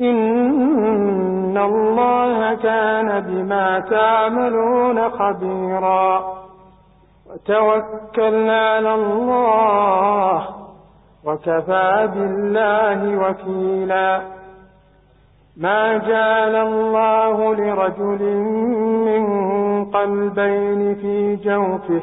إن الله كان بما تعملون خبيرا وتوكل على الله وكفى بالله وكيلا ما جعل الله لرجل من قلبين في جوفه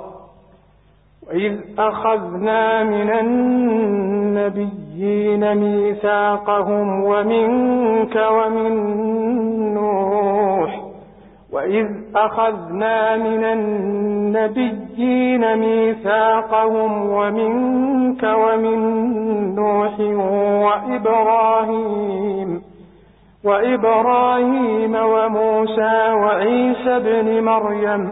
وإذ أخذنا من النبيين ميثاقهم ومنك ومن نوح وإذ أخذنا من النبيين ميثاقهم ومنك ومن نوح وإبراهيم وإبراهيم وموسى وعيسى بن مريم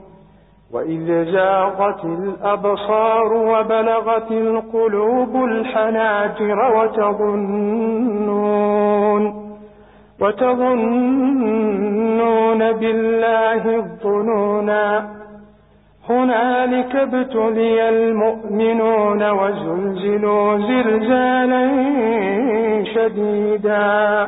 وإذ زاغت الأبصار وبلغت القلوب الحناجر وتظنون وتظنون بالله الظنونا هنالك ابتلي المؤمنون وزلزلوا زلزالا شديدا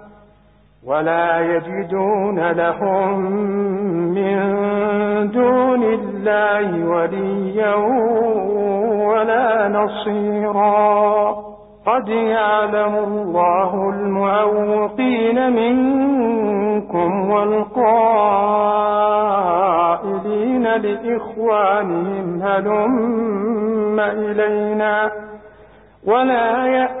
ولا يجدون لهم من دون الله وليا ولا نصيرا. قد يعلم الله المعوقين منكم والقائلين لإخوانهم هلم إلينا ولا يأتون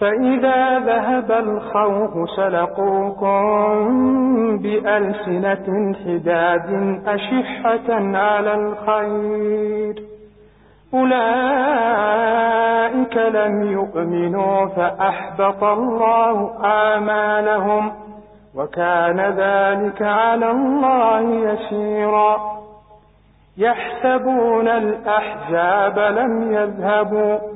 فإذا ذهب الخوف سلقوكم بألسنة حداد أشحة على الخير. أولئك لم يؤمنوا فأحبط الله آمالهم وكان ذلك على الله يسيرا. يحسبون الأحزاب لم يذهبوا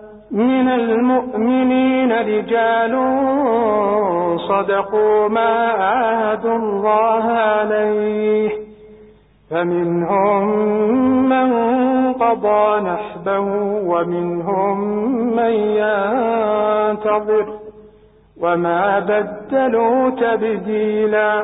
من المؤمنين رجال صدقوا ما عاهدوا الله عليه. فمنهم من قضى نحبه ومنهم من ينتظر. وما بدلوا تبديلا.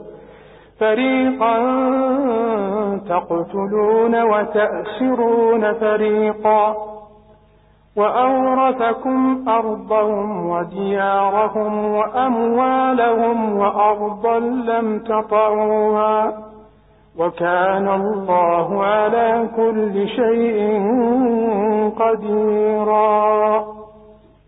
فريقا تقتلون وتأسرون فريقا وأورثكم أرضهم وديارهم وأموالهم وأرضا لم تطعوها وكان الله على كل شيء قديرا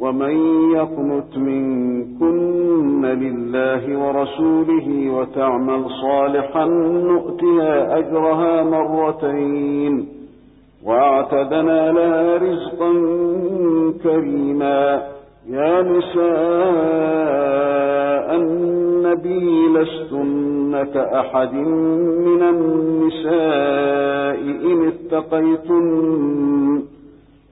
ومن يقنت منكن لله ورسوله وتعمل صالحا نؤتها أجرها مرتين واعتدنا لها رزقا كريما. يا نساء النبي لستن كأحد من النساء إن اتقيتن.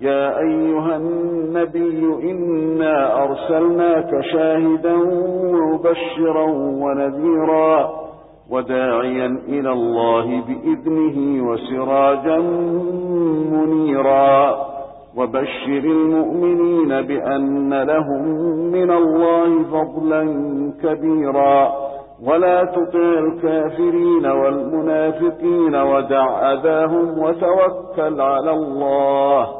يا أيها النبي إنا أرسلناك شاهدا ومبشرا ونذيرا وداعيا إلى الله بإذنه وسراجا منيرا وبشر المؤمنين بأن لهم من الله فضلا كبيرا ولا تطع الكافرين والمنافقين ودع أذاهم وتوكل على الله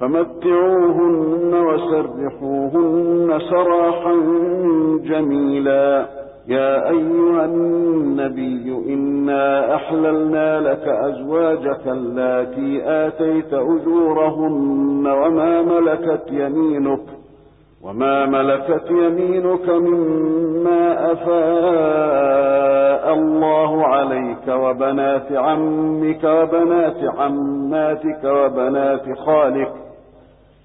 فمتعوهن وسرحوهن سراحا جميلا. يا أيها النبي إنا أحللنا لك أزواجك التي آتيت أجورهن وما ملكت يمينك وما ملكت يمينك مما أفاء الله عليك وبنات عمك وبنات عماتك وبنات خالك.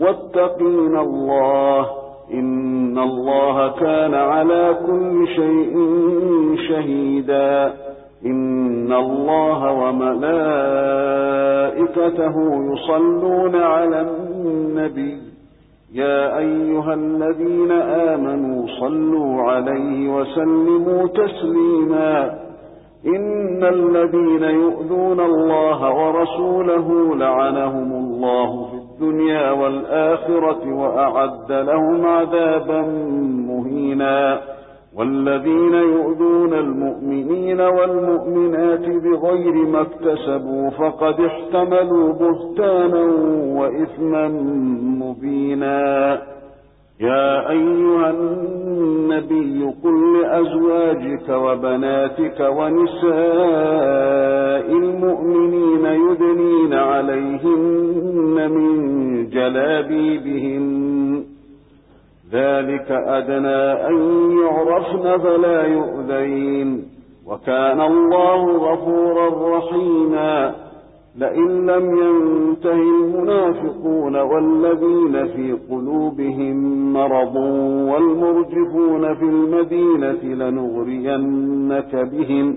واتقين الله إن الله كان على كل شيء شهيدا إن الله وملائكته يصلون على النبي يا أيها الذين آمنوا صلوا عليه وسلموا تسليما إن الذين يؤذون الله ورسوله لعنهم الله الدنيا والآخرة وأعد لهم عذابا مهينا. والذين يؤذون المؤمنين والمؤمنات بغير ما اكتسبوا فقد احتملوا بهتانا وإثما مبينا. يا أيها النبي قل لأزواجك وبناتك ونساء المؤمنين يدنين عليهن من جلابيبهن ذلك أدنى أن يعرفن فلا يؤذين. وكان الله غفورا رحيما. لئن لم ينته المنافقون والذين في قلوبهم مرض والمرجفون في المدينة لنغرينك بهم.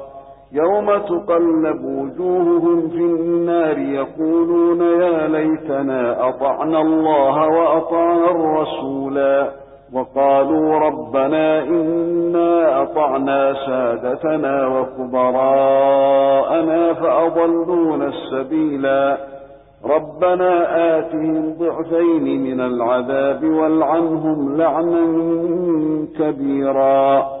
يوم تقلب وجوههم في النار يقولون يا ليتنا أطعنا الله وأطعنا الرسولا وقالوا ربنا إنا أطعنا سادتنا وكبراءنا فأضلون السبيلا ربنا آتهم ضعفين من العذاب والعنهم لعنا كبيرا.